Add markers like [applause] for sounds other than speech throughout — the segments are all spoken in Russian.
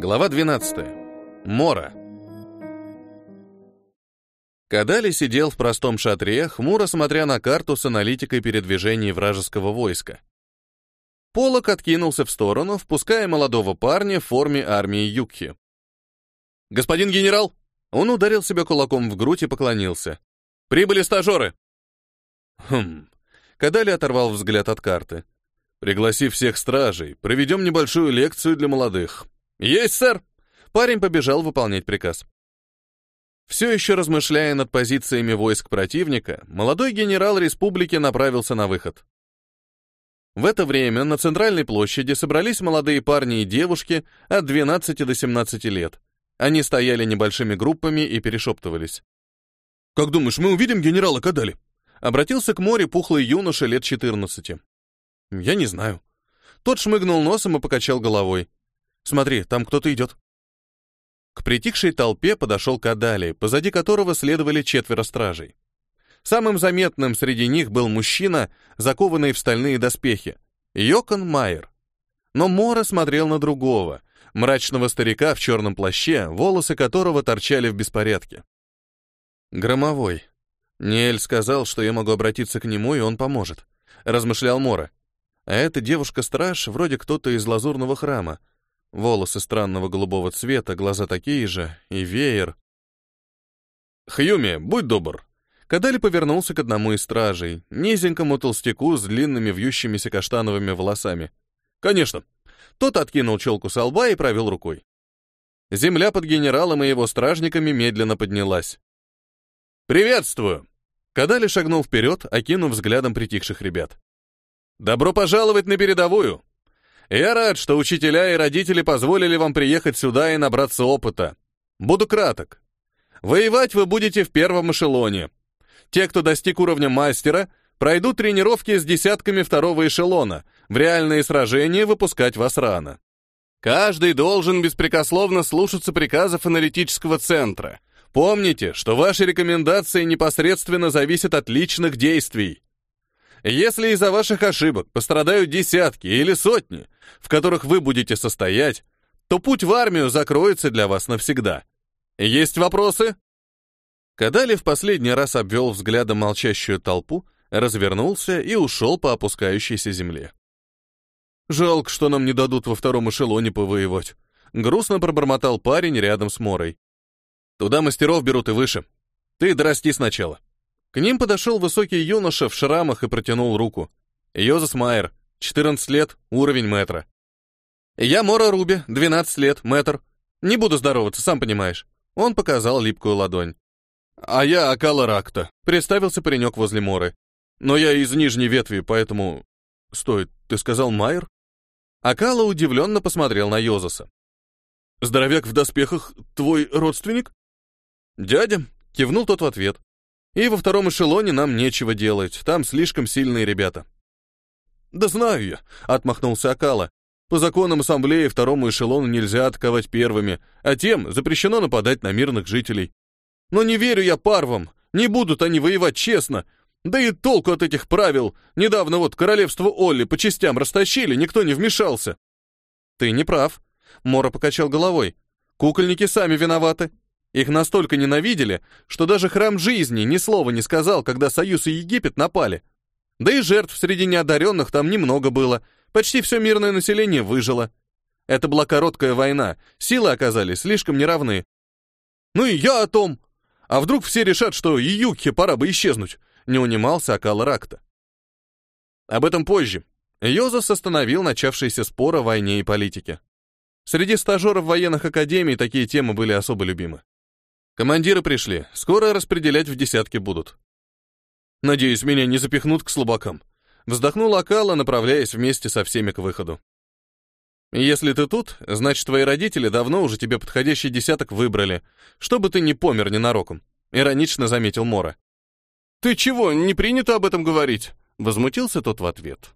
Глава 12. Мора. Кадали сидел в простом шатре, хмуро смотря на карту с аналитикой передвижений вражеского войска. Полок откинулся в сторону, впуская молодого парня в форме армии Юкхи. «Господин генерал!» Он ударил себя кулаком в грудь и поклонился. «Прибыли стажеры!» «Хм...» Кадали оторвал взгляд от карты. «Пригласи всех стражей, проведем небольшую лекцию для молодых». «Есть, сэр!» Парень побежал выполнять приказ. Все еще размышляя над позициями войск противника, молодой генерал республики направился на выход. В это время на центральной площади собрались молодые парни и девушки от 12 до 17 лет. Они стояли небольшими группами и перешептывались. «Как думаешь, мы увидим генерала Кадали?» Обратился к море пухлый юноша лет 14. «Я не знаю». Тот шмыгнул носом и покачал головой. «Смотри, там кто-то идет». К притихшей толпе подошел Кадали, позади которого следовали четверо стражей. Самым заметным среди них был мужчина, закованный в стальные доспехи, Йокон Майер. Но Мора смотрел на другого, мрачного старика в черном плаще, волосы которого торчали в беспорядке. «Громовой. Ниэль сказал, что я могу обратиться к нему, и он поможет», — размышлял Мора. «А эта девушка-страж вроде кто-то из лазурного храма. Волосы странного голубого цвета, глаза такие же, и веер». «Хьюми, будь добр», Кадали повернулся к одному из стражей, низенькому толстяку с длинными вьющимися каштановыми волосами. «Конечно». Тот откинул челку со лба и провел рукой. Земля под генералом и его стражниками медленно поднялась. «Приветствую!» Кадали шагнул вперед, окинув взглядом притихших ребят. «Добро пожаловать на передовую! Я рад, что учителя и родители позволили вам приехать сюда и набраться опыта. Буду краток. Воевать вы будете в первом эшелоне, те, кто достиг уровня мастера, пройдут тренировки с десятками второго эшелона, в реальные сражения выпускать вас рано. Каждый должен беспрекословно слушаться приказов аналитического центра. Помните, что ваши рекомендации непосредственно зависят от личных действий. Если из-за ваших ошибок пострадают десятки или сотни, в которых вы будете состоять, то путь в армию закроется для вас навсегда. Есть вопросы? Кадали в последний раз обвел взглядом молчащую толпу, развернулся и ушел по опускающейся земле. «Жалко, что нам не дадут во втором эшелоне повоевать», — грустно пробормотал парень рядом с Морой. «Туда мастеров берут и выше. Ты дорасти сначала». К ним подошел высокий юноша в шрамах и протянул руку. Йозас Майер, 14 лет, уровень метра. «Я Мора Руби, 12 лет, метр. Не буду здороваться, сам понимаешь». Он показал липкую ладонь. «А я Акала Ракта», — представился паренек возле Моры. «Но я из нижней ветви, поэтому...» «Стой, ты сказал Майер?» Акала удивленно посмотрел на Йозаса. «Здоровяк в доспехах твой родственник?» «Дядя», — кивнул тот в ответ. «И во втором эшелоне нам нечего делать, там слишком сильные ребята». «Да знаю я», — отмахнулся Акала. «По законам ассамблеи второму эшелону нельзя атаковать первыми, а тем запрещено нападать на мирных жителей. Но не верю я парвам, не будут они воевать честно. Да и толку от этих правил. Недавно вот королевство Олли по частям растащили, никто не вмешался. Ты не прав. Мора покачал головой. Кукольники сами виноваты. Их настолько ненавидели, что даже храм жизни ни слова не сказал, когда Союз и Египет напали. Да и жертв среди неодаренных там немного было. Почти все мирное население выжило. Это была короткая война, силы оказались слишком неравны. Ну и я о том, а вдруг все решат, что Юкхе пора бы исчезнуть? Не унимался Акал Ракта. Об этом позже. Йозас остановил начавшийся спор о войне и политике. Среди стажеров военных академий такие темы были особо любимы. Командиры пришли, скоро распределять в десятки будут. Надеюсь, меня не запихнут к слабакам. Вздохнул Акала, направляясь вместе со всеми к выходу. Если ты тут, значит, твои родители давно уже тебе подходящий десяток выбрали, чтобы ты не помер ненароком», — иронично заметил Мора. «Ты чего, не принято об этом говорить?» — возмутился тот в ответ.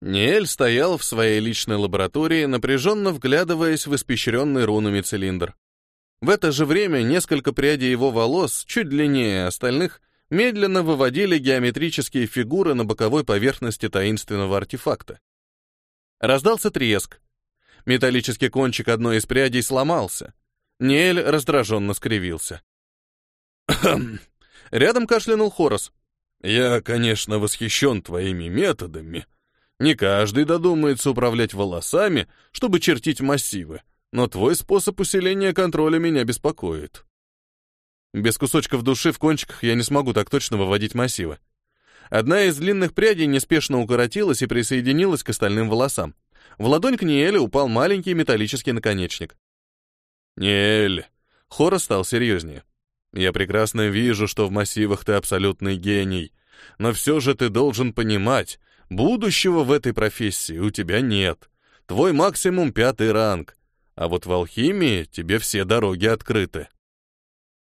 Ниэль стоял в своей личной лаборатории, напряженно вглядываясь в испещренный рунами цилиндр. В это же время несколько прядей его волос, чуть длиннее остальных, медленно выводили геометрические фигуры на боковой поверхности таинственного артефакта. Раздался треск. Металлический кончик одной из прядей сломался. Нель раздраженно скривился. Рядом кашлянул Хорос. «Я, конечно, восхищен твоими методами. Не каждый додумается управлять волосами, чтобы чертить массивы, но твой способ усиления контроля меня беспокоит». Без кусочков души в кончиках я не смогу так точно выводить массивы. Одна из длинных прядей неспешно укоротилась и присоединилась к остальным волосам. В ладонь к Ниэле упал маленький металлический наконечник. «Ниэль!» Хора стал серьезнее. «Я прекрасно вижу, что в массивах ты абсолютный гений, но все же ты должен понимать, будущего в этой профессии у тебя нет. Твой максимум пятый ранг, а вот в алхимии тебе все дороги открыты».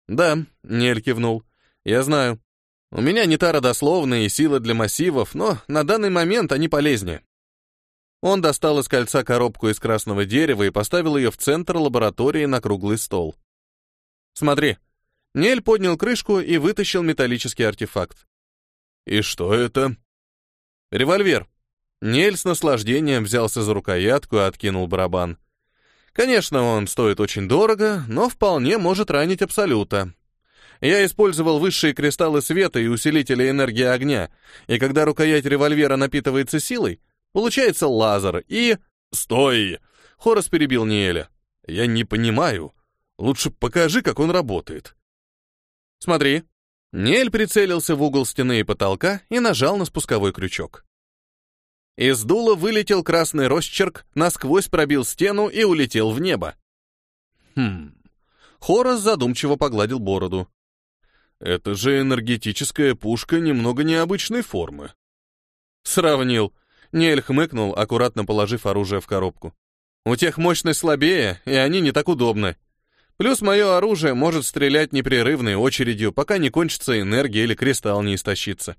«Да», — Нель кивнул, — «я знаю. У меня не та родословная и сила для массивов, но на данный момент они полезнее. Он достал из кольца коробку из красного дерева и поставил ее в центр лаборатории на круглый стол. «Смотри». Нель поднял крышку и вытащил металлический артефакт. «И что это?» «Револьвер». Нель с наслаждением взялся за рукоятку и откинул барабан. «Конечно, он стоит очень дорого, но вполне может ранить Абсолюта. Я использовал высшие кристаллы света и усилители энергии огня, и когда рукоять револьвера напитывается силой, получается лазер и... «Стой!» — Хорос перебил Ниэля. «Я не понимаю. Лучше покажи, как он работает». «Смотри». Ниэль прицелился в угол стены и потолка и нажал на спусковой крючок. Из дула вылетел красный росчерк, насквозь пробил стену и улетел в небо. Хм. Хорос задумчиво погладил бороду. Это же энергетическая пушка немного необычной формы. Сравнил. Нель хмыкнул, аккуратно положив оружие в коробку. У тех мощность слабее, и они не так удобны. Плюс мое оружие может стрелять непрерывной очередью, пока не кончится энергия или кристалл не истощится.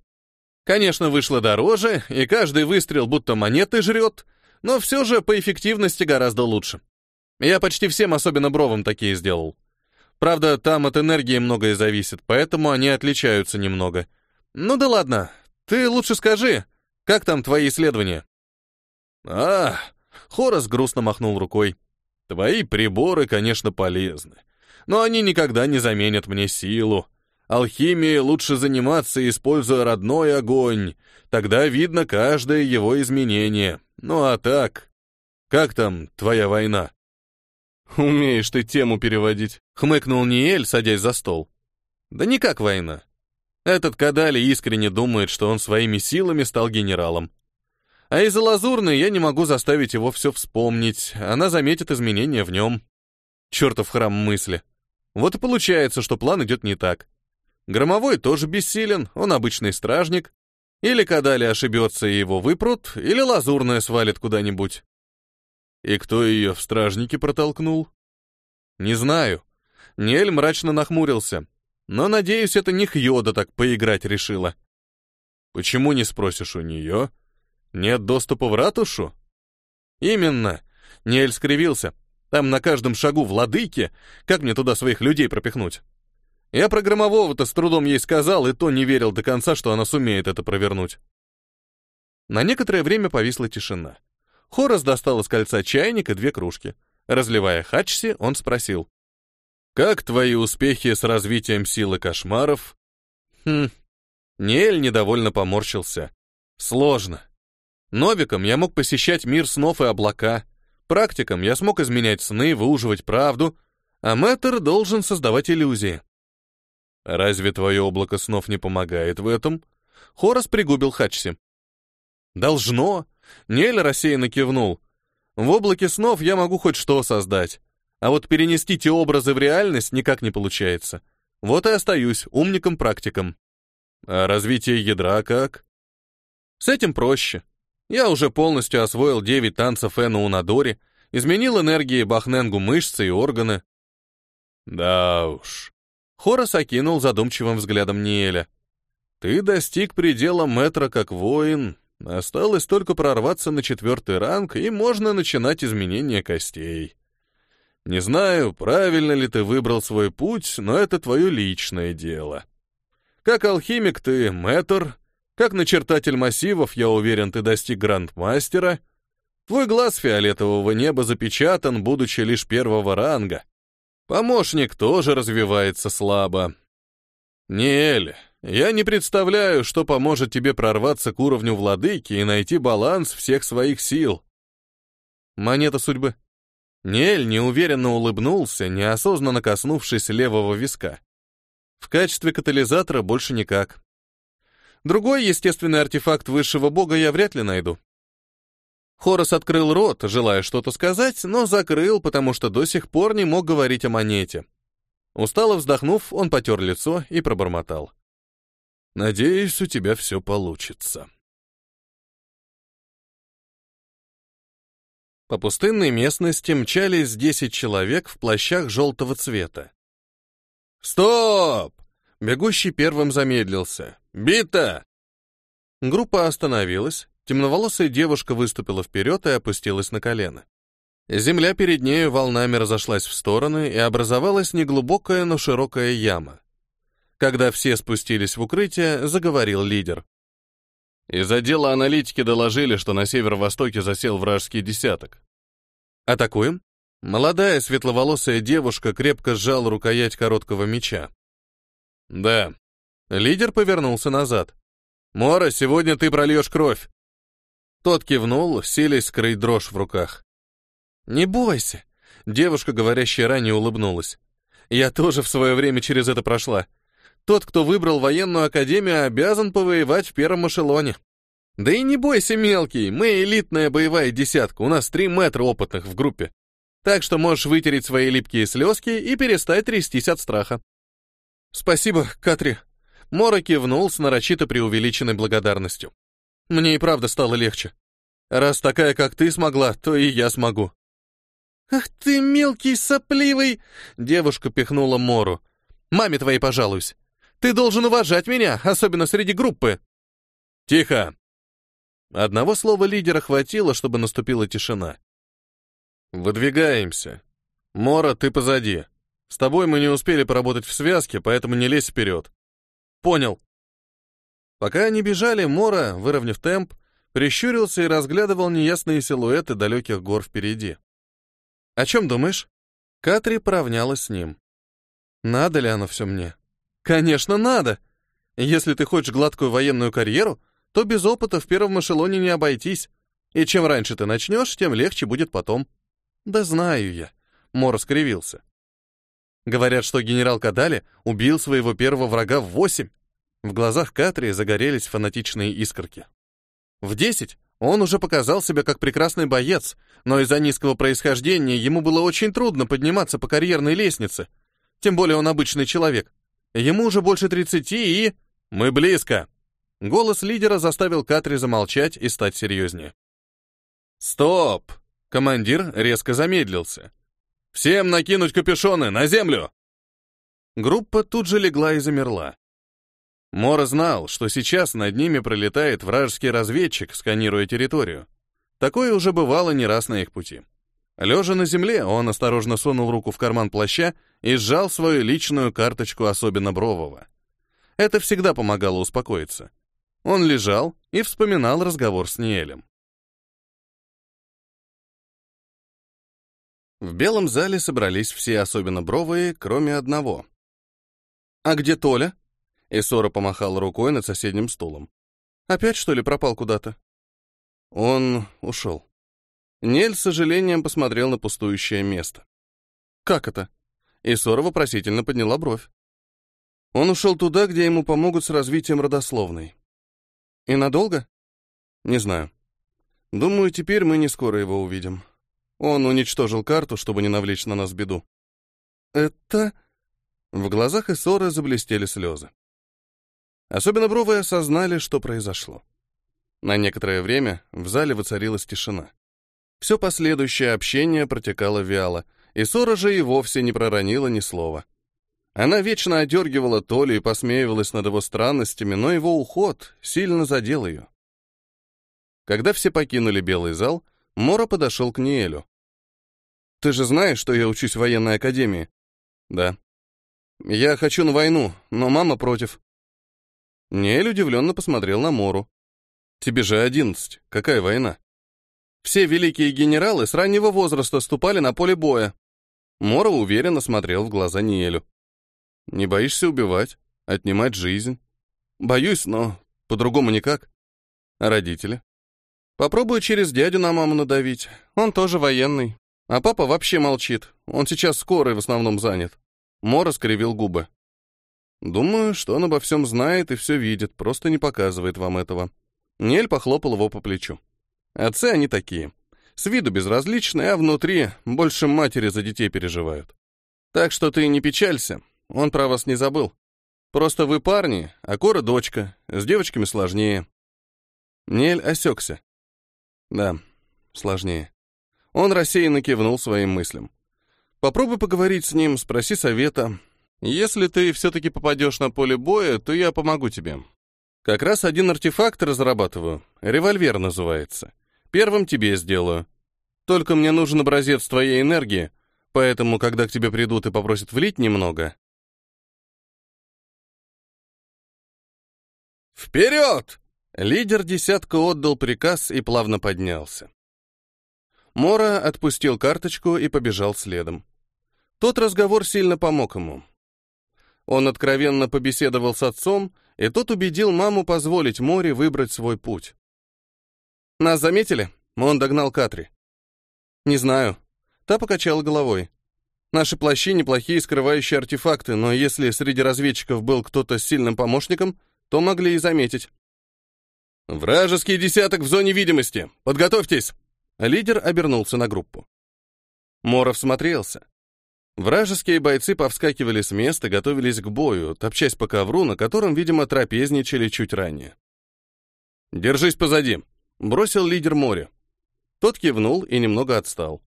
Конечно, вышло дороже, и каждый выстрел будто монеты жрет, но все же по эффективности гораздо лучше. Я почти всем, особенно бровым, такие сделал. Правда, там от энергии многое зависит, поэтому они отличаются немного. Ну да ладно, ты лучше скажи, как там твои исследования? А, Хорос грустно махнул рукой. Твои приборы, конечно, полезны, но они никогда не заменят мне силу. Алхимией лучше заниматься, используя родной огонь. Тогда видно каждое его изменение. Ну а так, как там твоя война? «Умеешь ты тему переводить», — хмыкнул Ниэль, садясь за стол. «Да никак война. Этот Кадали искренне думает, что он своими силами стал генералом. А из-за Лазурной я не могу заставить его все вспомнить, она заметит изменения в нем. Чертов храм мысли. Вот и получается, что план идет не так. Громовой тоже бессилен, он обычный стражник. Или Кадали ошибется и его выпрут, или Лазурная свалит куда-нибудь. И кто ее в стражнике протолкнул? Не знаю. Нель мрачно нахмурился. Но, надеюсь, это не Хьода так поиграть решила. Почему не спросишь у нее? Нет доступа в ратушу? Именно. Нель скривился. Там на каждом шагу владыки. Как мне туда своих людей пропихнуть? Я про Громового-то с трудом ей сказал, и то не верил до конца, что она сумеет это провернуть. На некоторое время повисла тишина. Хорос достал из кольца чайник и две кружки. Разливая хачси, он спросил. «Как твои успехи с развитием силы кошмаров?» «Хм...» Ниэль недовольно поморщился. «Сложно. Новиком я мог посещать мир снов и облака. Практиком я смог изменять сны, выуживать правду, а мэтр должен создавать иллюзии». «Разве твое облако снов не помогает в этом?» Хорос пригубил Хачси. «Должно. Нель рассеянно кивнул. В облаке снов я могу хоть что создать, а вот перенести те образы в реальность никак не получается. Вот и остаюсь умником-практиком. А развитие ядра как? С этим проще. Я уже полностью освоил девять танцев Эна Унадори, изменил энергии Бахненгу мышцы и органы. Да уж. Хорос окинул задумчивым взглядом Ниэля. Ты достиг предела метра как воин, Осталось только прорваться на четвертый ранг, и можно начинать изменение костей. Не знаю, правильно ли ты выбрал свой путь, но это твое личное дело. Как алхимик ты мэтр, как начертатель массивов, я уверен, ты достиг грандмастера. Твой глаз фиолетового неба запечатан, будучи лишь первого ранга. Помощник тоже развивается слабо. Ниэль, я не представляю, что поможет тебе прорваться к уровню владыки и найти баланс всех своих сил. Монета судьбы. Ниэль неуверенно улыбнулся, неосознанно коснувшись левого виска. В качестве катализатора больше никак. Другой естественный артефакт высшего бога я вряд ли найду. Хорос открыл рот, желая что-то сказать, но закрыл, потому что до сих пор не мог говорить о монете. Устало вздохнув, он потер лицо и пробормотал. «Надеюсь, у тебя все получится». По пустынной местности мчались десять человек в плащах желтого цвета. «Стоп!» Бегущий первым замедлился. «Бита!» Группа остановилась, Темноволосая девушка выступила вперед и опустилась на колено. Земля перед нею волнами разошлась в стороны, и образовалась неглубокая, но широкая яма. Когда все спустились в укрытие, заговорил лидер. Из отдела аналитики доложили, что на северо-востоке засел вражеский десяток. «Атакуем?» Молодая светловолосая девушка крепко сжала рукоять короткого меча. «Да». Лидер повернулся назад. «Мора, сегодня ты прольешь кровь. Тот кивнул, силясь скрыть дрожь в руках. «Не бойся», — девушка, говорящая ранее, улыбнулась. «Я тоже в свое время через это прошла. Тот, кто выбрал военную академию, обязан повоевать в первом эшелоне. Да и не бойся, мелкий, мы элитная боевая десятка, у нас три метра опытных в группе. Так что можешь вытереть свои липкие слезки и перестать трястись от страха». «Спасибо, Катри», — Мора кивнул с нарочито преувеличенной благодарностью. Мне и правда стало легче. Раз такая, как ты смогла, то и я смогу. «Ах ты, мелкий сопливый!» Девушка пихнула Мору. «Маме твоей пожалуюсь. Ты должен уважать меня, особенно среди группы». «Тихо!» Одного слова лидера хватило, чтобы наступила тишина. «Выдвигаемся. Мора, ты позади. С тобой мы не успели поработать в связке, поэтому не лезь вперед». «Понял», Пока они бежали, Мора, выровняв темп, прищурился и разглядывал неясные силуэты далеких гор впереди. «О чем думаешь?» Катри поравнялась с ним. «Надо ли оно все мне?» «Конечно, надо! Если ты хочешь гладкую военную карьеру, то без опыта в первом эшелоне не обойтись. И чем раньше ты начнешь, тем легче будет потом». «Да знаю я», — Мора скривился. Говорят, что генерал Кадали убил своего первого врага в восемь. В глазах Катри загорелись фанатичные искорки. В десять он уже показал себя как прекрасный боец, но из-за низкого происхождения ему было очень трудно подниматься по карьерной лестнице. Тем более он обычный человек. Ему уже больше тридцати и... Мы близко. Голос лидера заставил Катри замолчать и стать серьезнее. Стоп! Командир резко замедлился. Всем накинуть капюшоны на землю! Группа тут же легла и замерла. Мора знал, что сейчас над ними пролетает вражеский разведчик, сканируя территорию. Такое уже бывало не раз на их пути. Лежа на земле, он осторожно сунул руку в карман плаща и сжал свою личную карточку особенно брового. Это всегда помогало успокоиться. Он лежал и вспоминал разговор с Ниэлем. В белом зале собрались все особенно бровые, кроме одного. «А где Толя?» Исора помахал рукой над соседним стулом. «Опять, что ли, пропал куда-то?» Он ушел. Нель с сожалением посмотрел на пустующее место. «Как это?» Исора вопросительно подняла бровь. Он ушел туда, где ему помогут с развитием родословной. И надолго? Не знаю. Думаю, теперь мы не скоро его увидим. Он уничтожил карту, чтобы не навлечь на нас беду. Это... В глазах Исора заблестели слезы. Особенно бровые осознали, что произошло. На некоторое время в зале воцарилась тишина. Все последующее общение протекало вяло, и Сора же и вовсе не проронила ни слова. Она вечно одергивала Толю и посмеивалась над его странностями, но его уход сильно задел ее. Когда все покинули белый зал, Мора подошел к Ниэлю. «Ты же знаешь, что я учусь в военной академии?» «Да». «Я хочу на войну, но мама против». Нель удивленно посмотрел на Мору. «Тебе же одиннадцать. Какая война?» Все великие генералы с раннего возраста ступали на поле боя. Мора уверенно смотрел в глаза Ниэлю. «Не боишься убивать, отнимать жизнь?» «Боюсь, но по-другому никак». «А родители?» «Попробую через дядю на маму надавить. Он тоже военный. А папа вообще молчит. Он сейчас скорый в основном занят». Мора скривил губы. «Думаю, что он обо всем знает и все видит, просто не показывает вам этого». Нель похлопал его по плечу. «Отцы они такие. С виду безразличные, а внутри больше матери за детей переживают. Так что ты не печалься, он про вас не забыл. Просто вы парни, а Кора дочка, с девочками сложнее». Нель осекся. «Да, сложнее». Он рассеянно кивнул своим мыслям. «Попробуй поговорить с ним, спроси совета. Если ты все-таки попадешь на поле боя, то я помогу тебе. Как раз один артефакт разрабатываю, револьвер называется. Первым тебе сделаю. Только мне нужен образец твоей энергии, поэтому, когда к тебе придут и попросят влить немного... «Вперед!» Лидер десятка отдал приказ и плавно поднялся. Мора отпустил карточку и побежал следом. Тот разговор сильно помог ему. Он откровенно побеседовал с отцом, и тот убедил маму позволить Море выбрать свой путь. «Нас заметили?» Он догнал Катри. «Не знаю». Та покачала головой. «Наши плащи — неплохие скрывающие артефакты, но если среди разведчиков был кто-то с сильным помощником, то могли и заметить». «Вражеский десяток в зоне видимости! Подготовьтесь!» Лидер обернулся на группу. Моров смотрелся. Вражеские бойцы повскакивали с места, готовились к бою, топчась по ковру, на котором, видимо, трапезничали чуть ранее. «Держись позади», — бросил лидер моря. Тот кивнул и немного отстал.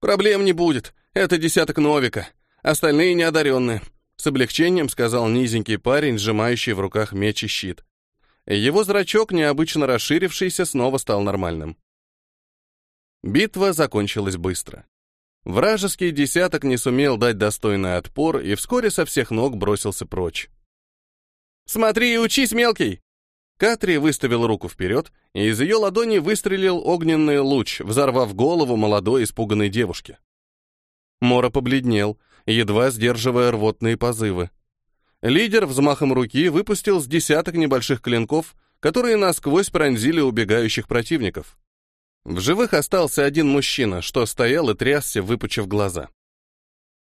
«Проблем не будет. Это десяток Новика. Остальные неодаренные», — с облегчением сказал низенький парень, сжимающий в руках меч и щит. Его зрачок, необычно расширившийся, снова стал нормальным. Битва закончилась быстро. Вражеский десяток не сумел дать достойный отпор и вскоре со всех ног бросился прочь. «Смотри и учись, мелкий!» Катри выставил руку вперед, и из ее ладони выстрелил огненный луч, взорвав голову молодой испуганной девушки. Мора побледнел, едва сдерживая рвотные позывы. Лидер взмахом руки выпустил с десяток небольших клинков, которые насквозь пронзили убегающих противников. В живых остался один мужчина, что стоял и трясся, выпучив глаза.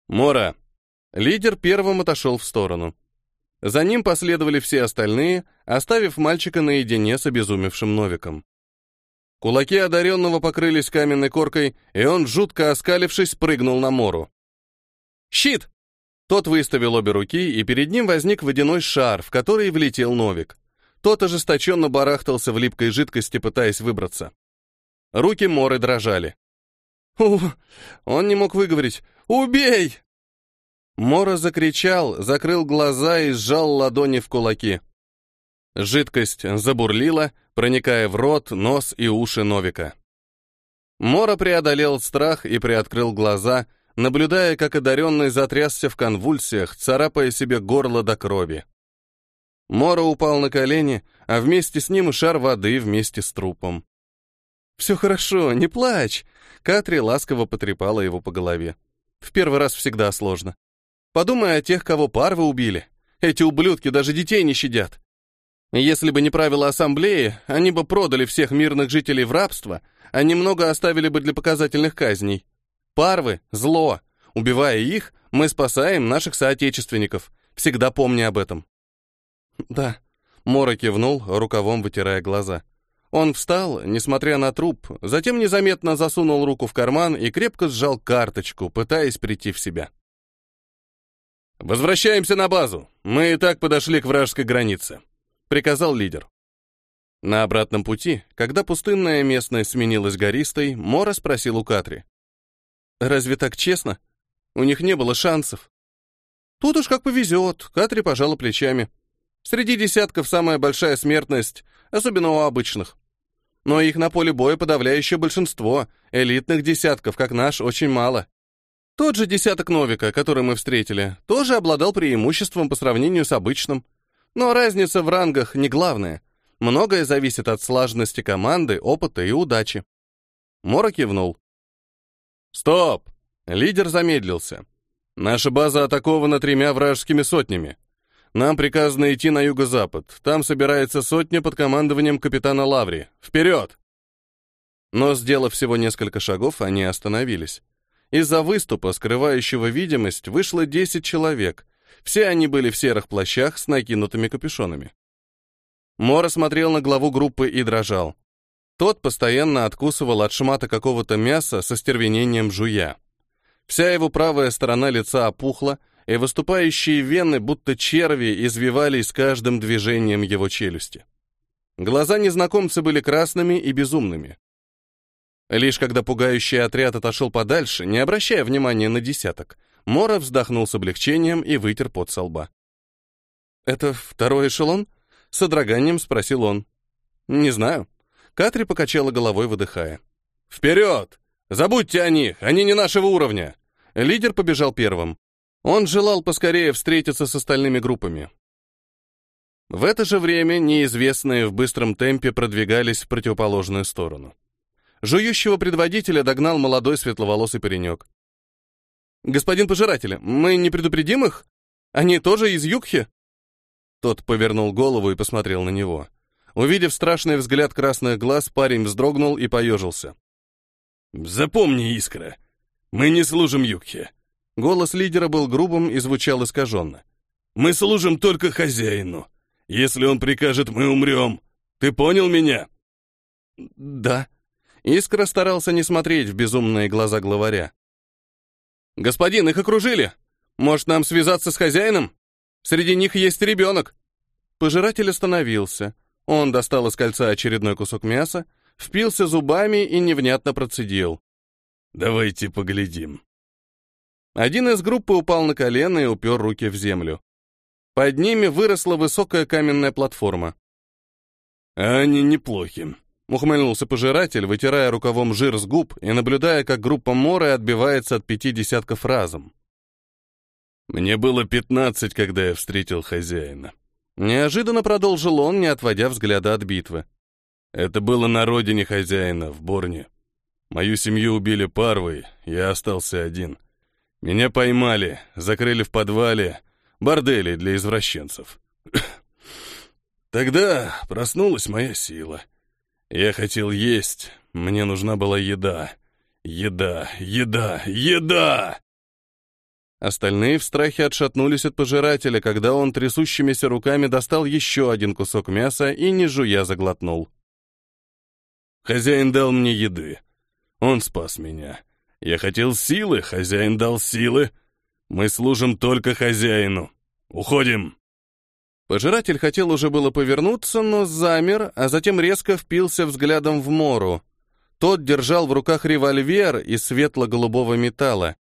«Мора!» Лидер первым отошел в сторону. За ним последовали все остальные, оставив мальчика наедине с обезумевшим Новиком. Кулаки одаренного покрылись каменной коркой, и он, жутко оскалившись, прыгнул на Мору. «Щит!» Тот выставил обе руки, и перед ним возник водяной шар, в который влетел Новик. Тот ожесточенно барахтался в липкой жидкости, пытаясь выбраться. Руки Моры дрожали. «У...» Он не мог выговорить. «Убей!» Мора закричал, закрыл глаза и сжал ладони в кулаки. Жидкость забурлила, проникая в рот, нос и уши Новика. Мора преодолел страх и приоткрыл глаза, наблюдая, как одаренный затрясся в конвульсиях, царапая себе горло до крови. Мора упал на колени, а вместе с ним шар воды вместе с трупом. «Все хорошо, не плачь!» Катри ласково потрепала его по голове. «В первый раз всегда сложно. Подумай о тех, кого парвы убили. Эти ублюдки даже детей не щадят. Если бы не правила ассамблеи, они бы продали всех мирных жителей в рабство, а немного оставили бы для показательных казней. Парвы — зло. Убивая их, мы спасаем наших соотечественников. Всегда помни об этом». «Да», — Мора кивнул, рукавом вытирая глаза. Он встал, несмотря на труп, затем незаметно засунул руку в карман и крепко сжал карточку, пытаясь прийти в себя. «Возвращаемся на базу. Мы и так подошли к вражеской границе», — приказал лидер. На обратном пути, когда пустынная местность сменилась гористой, Мора спросил у Катри. «Разве так честно? У них не было шансов». «Тут уж как повезет», — Катри пожала плечами. «Среди десятков самая большая смертность, особенно у обычных. Но их на поле боя подавляющее большинство, элитных десятков, как наш, очень мало. Тот же десяток Новика, который мы встретили, тоже обладал преимуществом по сравнению с обычным. Но разница в рангах не главная. Многое зависит от слаженности команды, опыта и удачи. Мора кивнул. «Стоп!» Лидер замедлился. «Наша база атакована тремя вражескими сотнями. Нам приказано идти на юго-запад. Там собирается сотня под командованием капитана Лаври. Вперед!» Но, сделав всего несколько шагов, они остановились. Из-за выступа, скрывающего видимость, вышло 10 человек. Все они были в серых плащах с накинутыми капюшонами. Мора смотрел на главу группы и дрожал. Тот постоянно откусывал от шмата какого-то мяса со стервенением жуя. Вся его правая сторона лица опухла, и выступающие вены, будто черви, извивались с каждым движением его челюсти. Глаза незнакомца были красными и безумными. Лишь когда пугающий отряд отошел подальше, не обращая внимания на десяток, Мора вздохнул с облегчением и вытер пот со лба. «Это второй эшелон?» — содроганием спросил он. «Не знаю». Катри покачала головой, выдыхая. «Вперед! Забудьте о них, они не нашего уровня!» Лидер побежал первым. Он желал поскорее встретиться с остальными группами. В это же время неизвестные в быстром темпе продвигались в противоположную сторону. Жующего предводителя догнал молодой светловолосый паренек. «Господин пожиратель, мы не предупредим их? Они тоже из Югхи?» Тот повернул голову и посмотрел на него. Увидев страшный взгляд красных глаз, парень вздрогнул и поежился. «Запомни, Искра, мы не служим Югхе». Голос лидера был грубым и звучал искаженно. «Мы служим только хозяину. Если он прикажет, мы умрем. Ты понял меня?» «Да», Искра старался не смотреть в безумные глаза главаря. «Господин, их окружили! Может, нам связаться с хозяином? Среди них есть ребенок!» Пожиратель остановился. Он достал из кольца очередной кусок мяса, впился зубами и невнятно процедил. «Давайте поглядим». Один из группы упал на колено и упер руки в землю. Под ними выросла высокая каменная платформа. «Они неплохи», Ухмыльнулся пожиратель, вытирая рукавом жир с губ и наблюдая, как группа Моры отбивается от пяти десятков разом. «Мне было пятнадцать, когда я встретил хозяина». Неожиданно продолжил он, не отводя взгляда от битвы. «Это было на родине хозяина, в Борне. Мою семью убили парвой, я остался один. Меня поймали, закрыли в подвале, бордели для извращенцев. [coughs] Тогда проснулась моя сила». Я хотел есть, мне нужна была еда. Еда, еда, еда! Остальные в страхе отшатнулись от пожирателя, когда он трясущимися руками достал еще один кусок мяса и, не жуя, заглотнул. Хозяин дал мне еды. Он спас меня. Я хотел силы, хозяин дал силы. Мы служим только хозяину. Уходим. Пожиратель хотел уже было повернуться, но замер, а затем резко впился взглядом в Мору. Тот держал в руках револьвер из светло-голубого металла,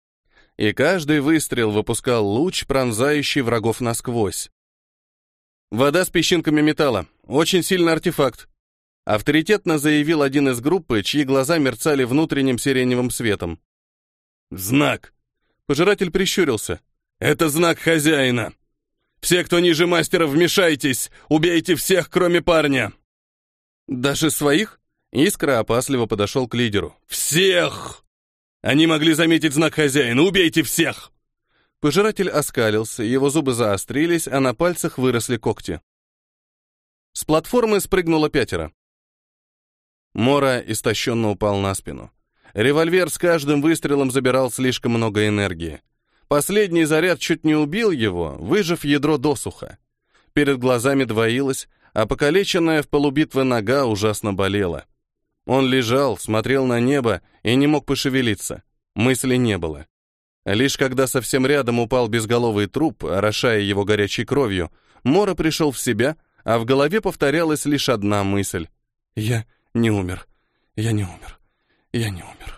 и каждый выстрел выпускал луч, пронзающий врагов насквозь. «Вода с песчинками металла. Очень сильный артефакт», — авторитетно заявил один из группы, чьи глаза мерцали внутренним сиреневым светом. «Знак!» Пожиратель прищурился. «Это знак хозяина!» Все, кто ниже мастера, вмешайтесь! Убейте всех, кроме парня!» «Даже своих?» Искра опасливо подошел к лидеру. «Всех!» «Они могли заметить знак хозяина! Убейте всех!» Пожиратель оскалился, его зубы заострились, а на пальцах выросли когти. С платформы спрыгнуло пятеро. Мора истощенно упал на спину. Револьвер с каждым выстрелом забирал слишком много энергии. Последний заряд чуть не убил его, выжив ядро досуха. Перед глазами двоилось, а покалеченная в полубитвы нога ужасно болела. Он лежал, смотрел на небо и не мог пошевелиться. Мысли не было. Лишь когда совсем рядом упал безголовый труп, орошая его горячей кровью, Мора пришел в себя, а в голове повторялась лишь одна мысль. «Я не умер. Я не умер. Я не умер».